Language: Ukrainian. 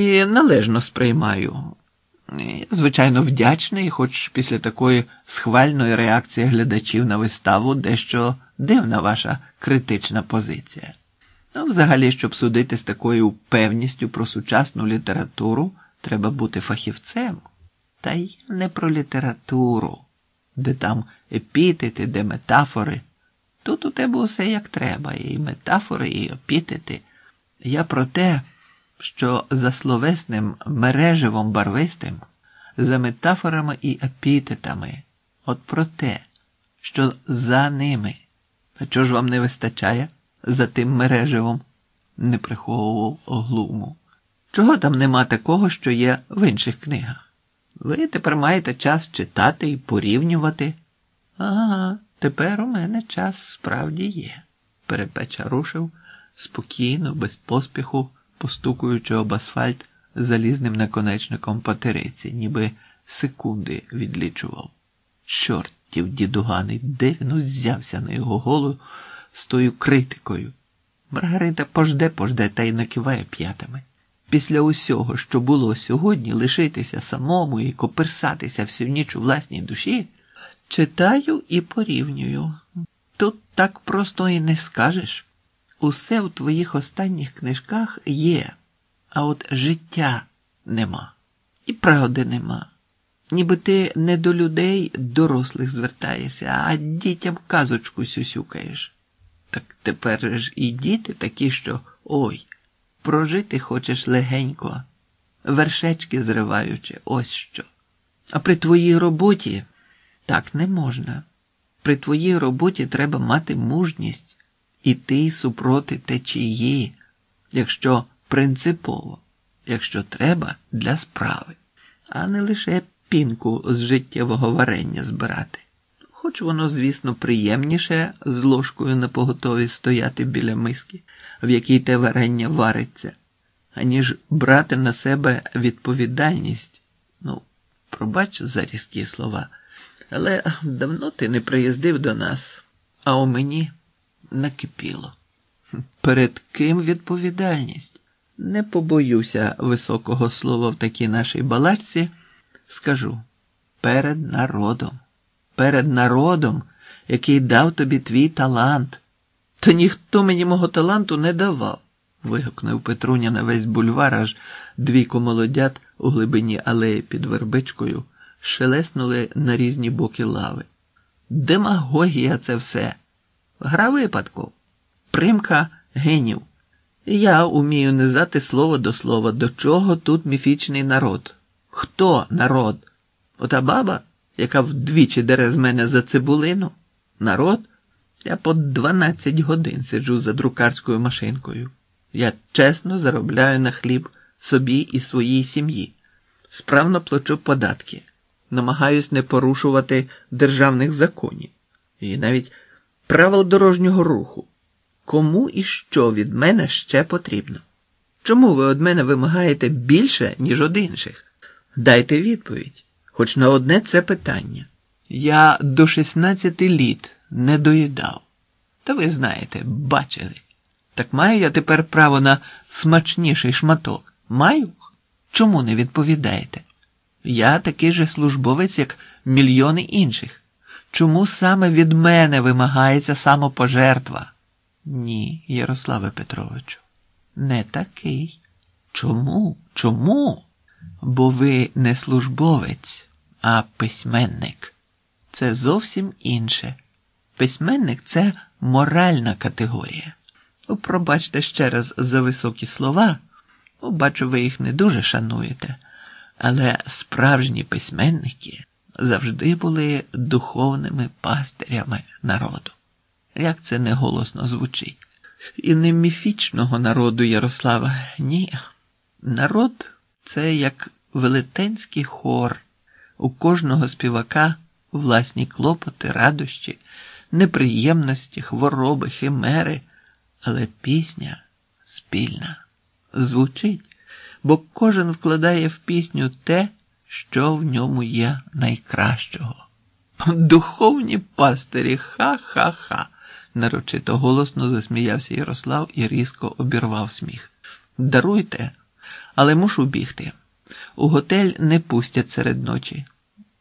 І належно сприймаю. І, Звичайно, вдячний, хоч після такої схвальної реакції глядачів на виставу дещо дивна ваша критична позиція. Ну, взагалі, щоб судити з такою певністю про сучасну літературу, треба бути фахівцем. Та й не про літературу, де там епітети, де метафори. Тут у тебе усе як треба, і метафори, і епітети. Я про те, що за словесним мереживом барвистим, за метафорами і епітетами, от про те, що за ними. А чого ж вам не вистачає за тим мереживом? не приховував глуму. Чого там нема такого, що є в інших книгах? Ви тепер маєте час читати і порівнювати. Ага, тепер у мене час справді є. Перепеча рушив спокійно, без поспіху, постукуючи об асфальт залізним наконечником патериці, ніби секунди відлічував. Чортів дідуганий, де він узявся на його голову з тою критикою. Маргарита пожде, пожде та й накиває п'ятами. Після усього, що було сьогодні, лишитися самому і коперсатися всю ніч у власній душі, читаю і порівнюю. Тут так просто і не скажеш. Усе в твоїх останніх книжках є, а от життя нема. І правди нема. Ніби ти не до людей дорослих звертаєшся, а дітям казочку сюсюкаєш. Так тепер ж і діти такі, що ой, прожити хочеш легенько, вершечки зриваючи, ось що. А при твоїй роботі так не можна. При твоїй роботі треба мати мужність іти супроти течії, якщо принципово, якщо треба для справи, а не лише пінку з життєвого варення збирати. Хоч воно, звісно, приємніше з ложкою на поготові стояти біля миски, в якій те варення вариться, аніж брати на себе відповідальність. Ну, пробач за різкі слова, але давно ти не приїздив до нас, а у мені накипіло. Перед ким відповідальність? Не побоюся високого слова в такій нашій балачці, скажу перед народом перед народом, який дав тобі твій талант. Та ніхто мені мого таланту не давав. вигукнув Петруня на весь бульвар, аж двійко молодят у глибині алеї під вербичкою шелеснули на різні боки лави. Демагогія це все. Гра випадку, примка генів. Я умію не знати слово до слова, до чого тут міфічний народ. Хто народ? Ота баба? яка вдвічі дере з мене за цибулину, народ, я по 12 годин сиджу за друкарською машинкою. Я чесно заробляю на хліб собі і своїй сім'ї, справно плачу податки, намагаюсь не порушувати державних законів і навіть правил дорожнього руху. Кому і що від мене ще потрібно? Чому ви від мене вимагаєте більше, ніж од інших? Дайте відповідь хоч на одне це питання. Я до 16 літ не доїдав. Та ви знаєте, бачили. Так маю я тепер право на смачніший шматок? Маю? Чому не відповідаєте? Я такий же службовець, як мільйони інших. Чому саме від мене вимагається самопожертва? Ні, Ярославе Петровичу, не такий. Чому? Чому? Бо ви не службовець, а письменник це зовсім інше. Письменник це моральна категорія. Пробачте ще раз за високі слова, бачу, ви їх не дуже шануєте, але справжні письменники завжди були духовними пастирями народу. Як це не голосно звучить? І не міфічного народу Ярослава, ні. Народ це як велетенський хор. У кожного співака власні клопоти, радощі, неприємності, хвороби, химери, але пісня спільна звучить, бо кожен вкладає в пісню те, що в ньому є найкращого. Духовні пастирі, ха-ха-ха, нарочито голосно засміявся Ярослав і різко обірвав сміх. Даруйте, Але мушу бігти. У готель не пустять серед ночі.